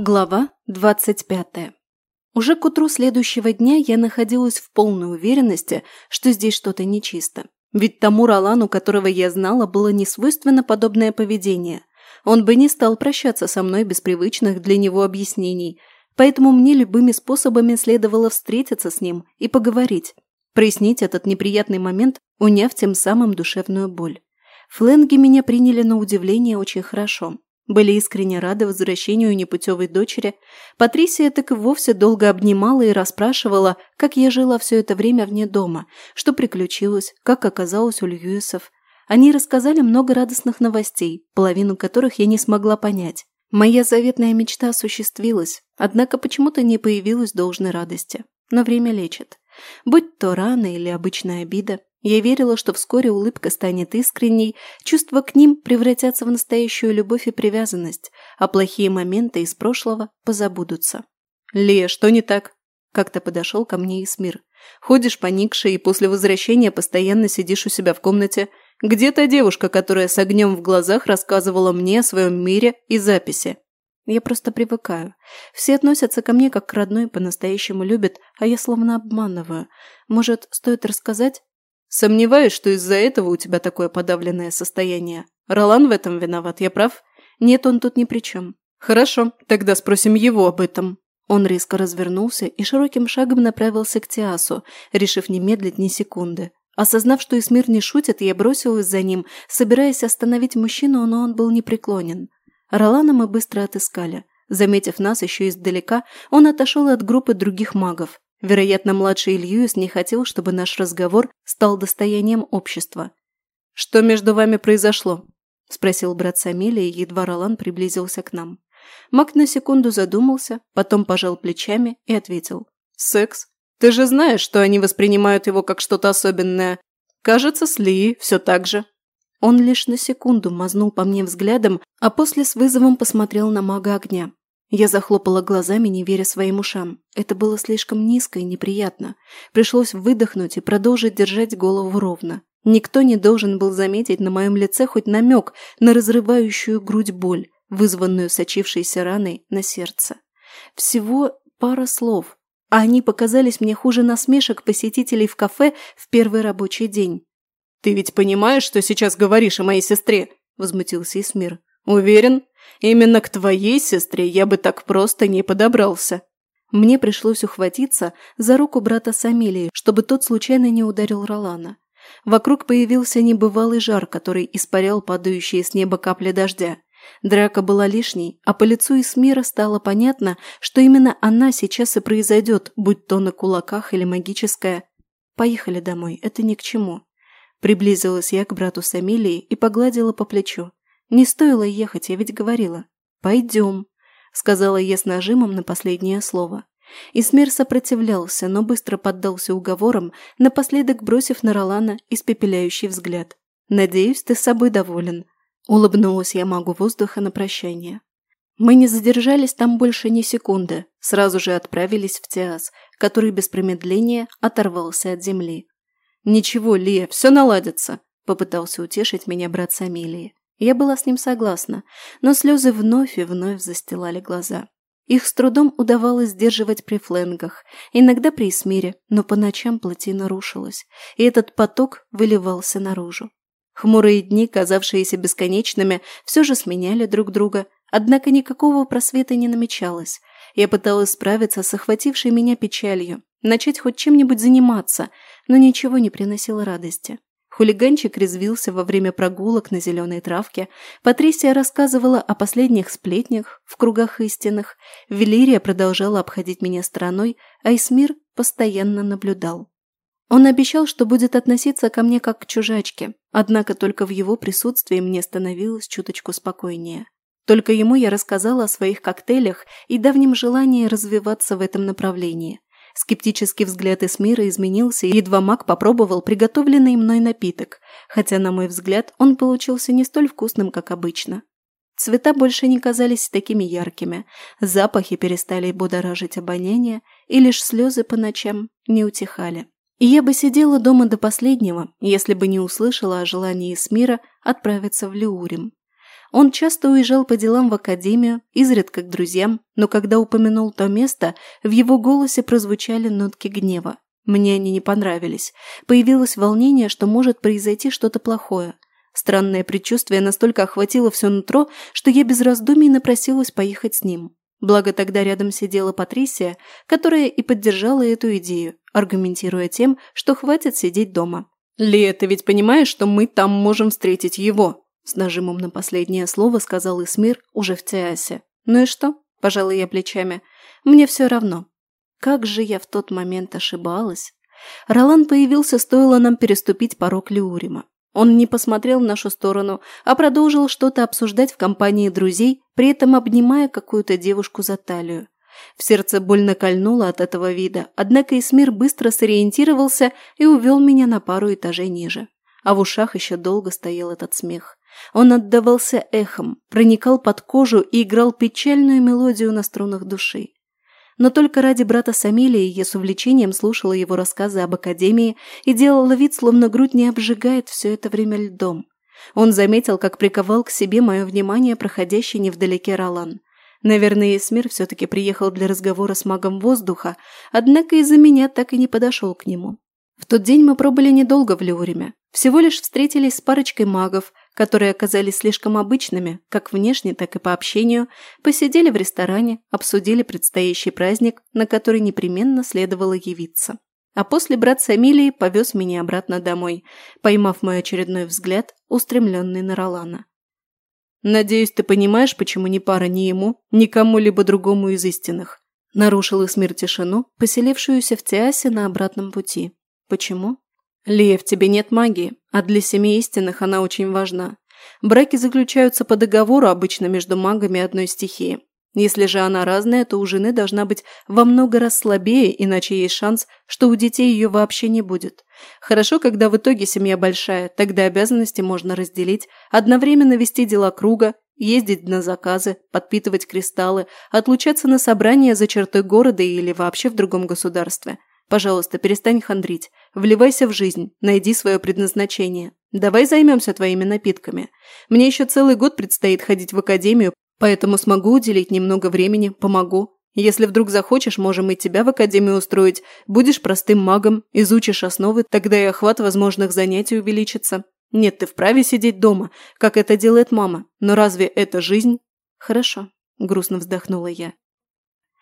Глава 25. Уже к утру следующего дня я находилась в полной уверенности, что здесь что-то нечисто. Ведь тому Ролану, которого я знала, было несвойственно подобное поведение. Он бы не стал прощаться со мной без привычных для него объяснений, поэтому мне любыми способами следовало встретиться с ним и поговорить, прояснить этот неприятный момент, уняв тем самым душевную боль. Фленги меня приняли на удивление очень хорошо были искренне рады возвращению непутевой дочери, Патрисия так и вовсе долго обнимала и расспрашивала, как я жила все это время вне дома, что приключилось, как оказалось у Льюисов. Они рассказали много радостных новостей, половину которых я не смогла понять. Моя заветная мечта осуществилась, однако почему-то не появилась должной радости. Но время лечит. Будь то рана или обычная обида, я верила, что вскоре улыбка станет искренней, чувства к ним превратятся в настоящую любовь и привязанность, а плохие моменты из прошлого позабудутся. «Лея, что не так?» Как-то подошел ко мне Исмир. «Ходишь поникшая и после возвращения постоянно сидишь у себя в комнате. Где та девушка, которая с огнем в глазах рассказывала мне о своем мире и записи?» Я просто привыкаю. Все относятся ко мне как к родной, по-настоящему любят, а я словно обманываю. Может, стоит рассказать, Сомневаюсь, что из-за этого у тебя такое подавленное состояние. Ролан в этом виноват, я прав? Нет, он тут ни при чем. Хорошо, тогда спросим его об этом. Он резко развернулся и широким шагом направился к Тиасу, решив не медлить ни секунды. Осознав, что Исмир не шутит, я бросилась за ним, собираясь остановить мужчину, но он был непреклонен. Ролана мы быстро отыскали. Заметив нас еще издалека, он отошел от группы других магов. Вероятно, младший Льюис не хотел, чтобы наш разговор стал достоянием общества. «Что между вами произошло?» – спросил брат Самилия, едва Ролан приблизился к нам. Мак на секунду задумался, потом пожал плечами и ответил. «Секс? Ты же знаешь, что они воспринимают его как что-то особенное. Кажется, с Ли все так же». Он лишь на секунду мазнул по мне взглядом, а после с вызовом посмотрел на мага огня. Я захлопала глазами, не веря своим ушам. Это было слишком низко и неприятно. Пришлось выдохнуть и продолжить держать голову ровно. Никто не должен был заметить на моем лице хоть намек на разрывающую грудь боль, вызванную сочившейся раной на сердце. Всего пара слов, а они показались мне хуже насмешек посетителей в кафе в первый рабочий день. «Ты ведь понимаешь, что сейчас говоришь о моей сестре?» – возмутился Исмир. Уверен, именно к твоей сестре я бы так просто не подобрался. Мне пришлось ухватиться за руку брата Самилии, чтобы тот случайно не ударил Ролана. Вокруг появился небывалый жар, который испарял падающие с неба капли дождя. Драка была лишней, а по лицу Исмира стало понятно, что именно она сейчас и произойдет, будь то на кулаках или магическая. «Поехали домой, это ни к чему». Приблизилась я к брату Самилии и погладила по плечу. «Не стоило ехать, я ведь говорила. Пойдем», — сказала я с нажимом на последнее слово. Исмер сопротивлялся, но быстро поддался уговорам, напоследок бросив на Ролана испепеляющий взгляд. «Надеюсь, ты с собой доволен», — улыбнулась я магу воздуха на прощание. Мы не задержались там больше ни секунды, сразу же отправились в Теас, который без промедления оторвался от земли. «Ничего, Лия, все наладится», – попытался утешить меня брат Самилии. Я была с ним согласна, но слезы вновь и вновь застилали глаза. Их с трудом удавалось сдерживать при фленгах, иногда при смире, но по ночам плотина рушилась, и этот поток выливался наружу. Хмурые дни, казавшиеся бесконечными, все же сменяли друг друга, однако никакого просвета не намечалось. Я пыталась справиться с охватившей меня печалью, начать хоть чем-нибудь заниматься, но ничего не приносило радости. Хулиганчик резвился во время прогулок на зеленой травке. Патрисия рассказывала о последних сплетнях в кругах истинных. Велирия продолжала обходить меня стороной, а Исмир постоянно наблюдал. Он обещал, что будет относиться ко мне как к чужачке, однако только в его присутствии мне становилось чуточку спокойнее. Только ему я рассказала о своих коктейлях и давнем желании развиваться в этом направлении. Скептический взгляд Эсмира изменился, и едва маг попробовал приготовленный мной напиток, хотя, на мой взгляд, он получился не столь вкусным, как обычно. Цвета больше не казались такими яркими, запахи перестали будоражить обоняние, и лишь слезы по ночам не утихали. И я бы сидела дома до последнего, если бы не услышала о желании Эсмира отправиться в Леурим. Он часто уезжал по делам в академию, изредка к друзьям, но когда упомянул то место, в его голосе прозвучали нотки гнева. Мне они не понравились. Появилось волнение, что может произойти что-то плохое. Странное предчувствие настолько охватило все нутро, что я без раздумий напросилась поехать с ним. Благо тогда рядом сидела Патрисия, которая и поддержала эту идею, аргументируя тем, что хватит сидеть дома. «Ли, ты ведь понимаешь, что мы там можем встретить его?» С нажимом на последнее слово сказал Исмир уже в Тиасе. «Ну и что?» – Пожалуй я плечами. «Мне все равно». Как же я в тот момент ошибалась. Ролан появился, стоило нам переступить порог Леурима. Он не посмотрел в нашу сторону, а продолжил что-то обсуждать в компании друзей, при этом обнимая какую-то девушку за талию. В сердце больно кольнуло от этого вида, однако Исмир быстро сориентировался и увел меня на пару этажей ниже. А в ушах еще долго стоял этот смех. Он отдавался эхом, проникал под кожу и играл печальную мелодию на струнах души. Но только ради брата Самилии я с увлечением слушала его рассказы об Академии и делала вид, словно грудь не обжигает все это время льдом. Он заметил, как приковал к себе мое внимание проходящий невдалеке Ролан. Наверное, Эсмир все-таки приехал для разговора с магом воздуха, однако из-за меня так и не подошел к нему. В тот день мы пробыли недолго в Леуриме. Всего лишь встретились с парочкой магов, которые оказались слишком обычными, как внешне, так и по общению, посидели в ресторане, обсудили предстоящий праздник, на который непременно следовало явиться. А после брат с Амилией повез меня обратно домой, поймав мой очередной взгляд, устремленный на Ролана. «Надеюсь, ты понимаешь, почему ни пара ни ему, ни кому-либо другому из истинных», нарушила их смерть тишину, поселившуюся в Тиасе на обратном пути. Почему? Лев, тебе нет магии, а для семьи истинных она очень важна. Браки заключаются по договору обычно между магами одной стихии. Если же она разная, то у жены должна быть во много раз слабее, иначе есть шанс, что у детей ее вообще не будет. Хорошо, когда в итоге семья большая, тогда обязанности можно разделить, одновременно вести дела круга, ездить на заказы, подпитывать кристаллы, отлучаться на собрания за чертой города или вообще в другом государстве – Пожалуйста, перестань хандрить. Вливайся в жизнь, найди свое предназначение. Давай займемся твоими напитками. Мне еще целый год предстоит ходить в академию, поэтому смогу уделить немного времени, помогу. Если вдруг захочешь, можем и тебя в академию устроить. Будешь простым магом, изучишь основы, тогда и охват возможных занятий увеличится. Нет, ты вправе сидеть дома, как это делает мама. Но разве это жизнь? Хорошо, грустно вздохнула я.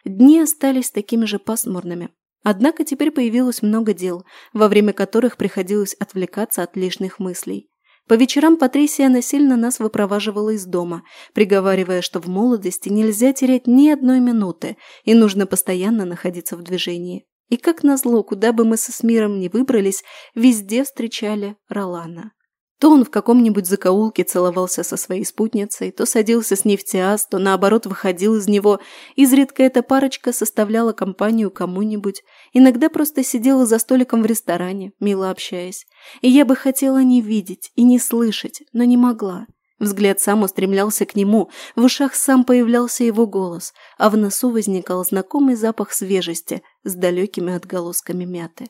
Дни остались такими же пасмурными, Однако теперь появилось много дел, во время которых приходилось отвлекаться от лишних мыслей. По вечерам Патрисия насильно нас выпроваживала из дома, приговаривая, что в молодости нельзя терять ни одной минуты и нужно постоянно находиться в движении. И как назло, куда бы мы со Смиром не выбрались, везде встречали Ролана. То он в каком-нибудь закоулке целовался со своей спутницей, то садился с ней в тиаз, то наоборот выходил из него. Изредка эта парочка составляла компанию кому-нибудь. Иногда просто сидела за столиком в ресторане, мило общаясь. И я бы хотела не видеть и не слышать, но не могла. Взгляд сам устремлялся к нему, в ушах сам появлялся его голос, а в носу возникал знакомый запах свежести с далекими отголосками мяты.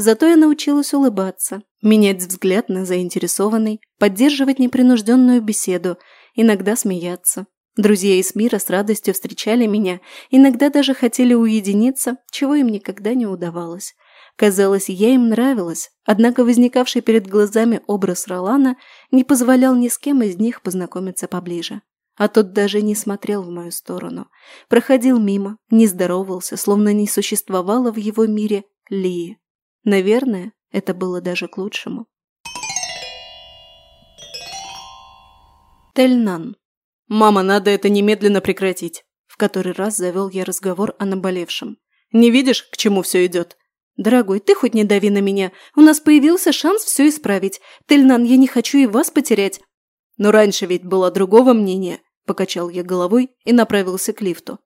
Зато я научилась улыбаться, менять взгляд на заинтересованный, поддерживать непринужденную беседу, иногда смеяться. Друзья из мира с радостью встречали меня, иногда даже хотели уединиться, чего им никогда не удавалось. Казалось, я им нравилась, однако возникавший перед глазами образ Ролана не позволял ни с кем из них познакомиться поближе. А тот даже не смотрел в мою сторону. Проходил мимо, не здоровался, словно не существовало в его мире Лии. Наверное, это было даже к лучшему. Тельнан. «Мама, надо это немедленно прекратить!» В который раз завел я разговор о наболевшем. «Не видишь, к чему все идет?» «Дорогой, ты хоть не дави на меня. У нас появился шанс все исправить. Тельнан, я не хочу и вас потерять». «Но раньше ведь было другого мнения», – покачал я головой и направился к лифту.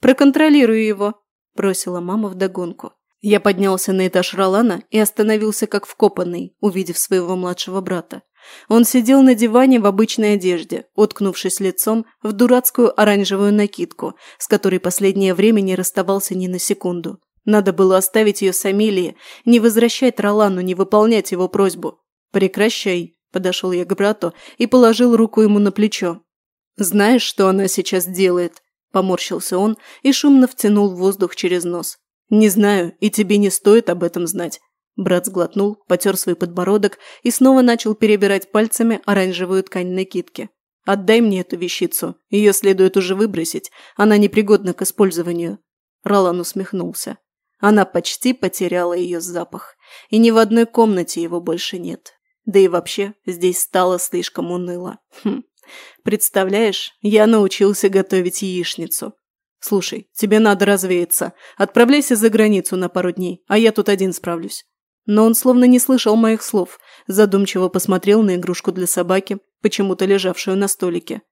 «Проконтролирую его», – бросила мама вдогонку. Я поднялся на этаж Ролана и остановился как вкопанный, увидев своего младшего брата. Он сидел на диване в обычной одежде, уткнувшись лицом в дурацкую оранжевую накидку, с которой последнее время не расставался ни на секунду. Надо было оставить ее с Амелией, не возвращать Ролану, не выполнять его просьбу. «Прекращай», – подошел я к брату и положил руку ему на плечо. «Знаешь, что она сейчас делает?» – поморщился он и шумно втянул воздух через нос. «Не знаю, и тебе не стоит об этом знать». Брат сглотнул, потер свой подбородок и снова начал перебирать пальцами оранжевую ткань накидки. «Отдай мне эту вещицу. Ее следует уже выбросить. Она непригодна к использованию». Ролан усмехнулся. Она почти потеряла ее запах. И ни в одной комнате его больше нет. Да и вообще, здесь стало слишком уныло. Хм. Представляешь, я научился готовить яичницу. «Слушай, тебе надо развеяться. Отправляйся за границу на пару дней, а я тут один справлюсь». Но он словно не слышал моих слов, задумчиво посмотрел на игрушку для собаки, почему-то лежавшую на столике.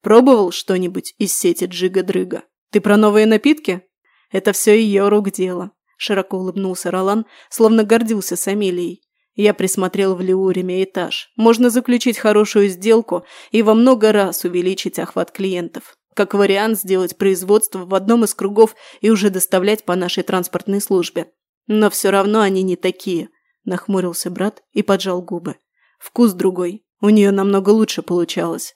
«Пробовал что-нибудь из сети Джига-Дрыга? Ты про новые напитки?» «Это все ее рук дело», – широко улыбнулся Ролан, словно гордился Самилией. Я присмотрел в Леуриме этаж. Можно заключить хорошую сделку и во много раз увеличить охват клиентов как вариант сделать производство в одном из кругов и уже доставлять по нашей транспортной службе. Но все равно они не такие», – нахмурился брат и поджал губы. «Вкус другой. У нее намного лучше получалось».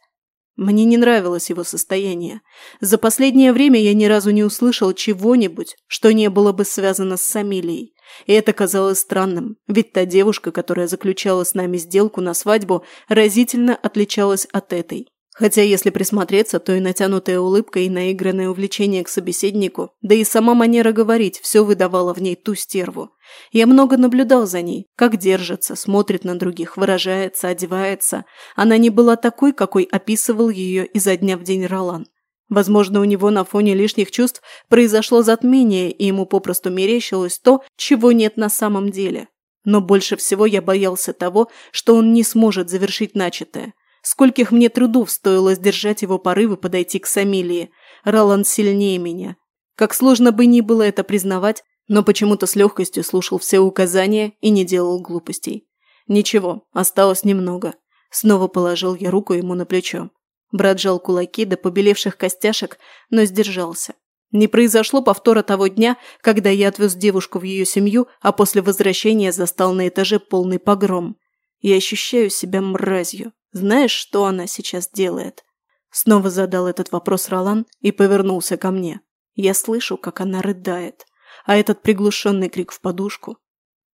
Мне не нравилось его состояние. За последнее время я ни разу не услышал чего-нибудь, что не было бы связано с Самилией. И это казалось странным, ведь та девушка, которая заключала с нами сделку на свадьбу, разительно отличалась от этой. Хотя, если присмотреться, то и натянутая улыбка, и наигранное увлечение к собеседнику, да и сама манера говорить, все выдавало в ней ту стерву. Я много наблюдал за ней, как держится, смотрит на других, выражается, одевается. Она не была такой, какой описывал ее изо дня в день Ролан. Возможно, у него на фоне лишних чувств произошло затмение, и ему попросту мерещилось то, чего нет на самом деле. Но больше всего я боялся того, что он не сможет завершить начатое, Скольких мне трудов стоило сдержать его порывы подойти к Самилии. Роланд сильнее меня. Как сложно бы ни было это признавать, но почему-то с легкостью слушал все указания и не делал глупостей. Ничего, осталось немного. Снова положил я руку ему на плечо. Брат жал кулаки до побелевших костяшек, но сдержался. Не произошло повтора того дня, когда я отвез девушку в ее семью, а после возвращения застал на этаже полный погром. Я ощущаю себя мразью. Знаешь, что она сейчас делает?» Снова задал этот вопрос Ролан и повернулся ко мне. Я слышу, как она рыдает. А этот приглушенный крик в подушку.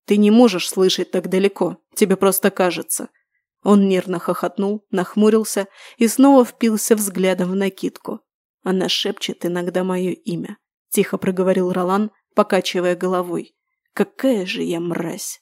«Ты не можешь слышать так далеко, тебе просто кажется». Он нервно хохотнул, нахмурился и снова впился взглядом в накидку. Она шепчет иногда мое имя. Тихо проговорил Ролан, покачивая головой. «Какая же я мразь!»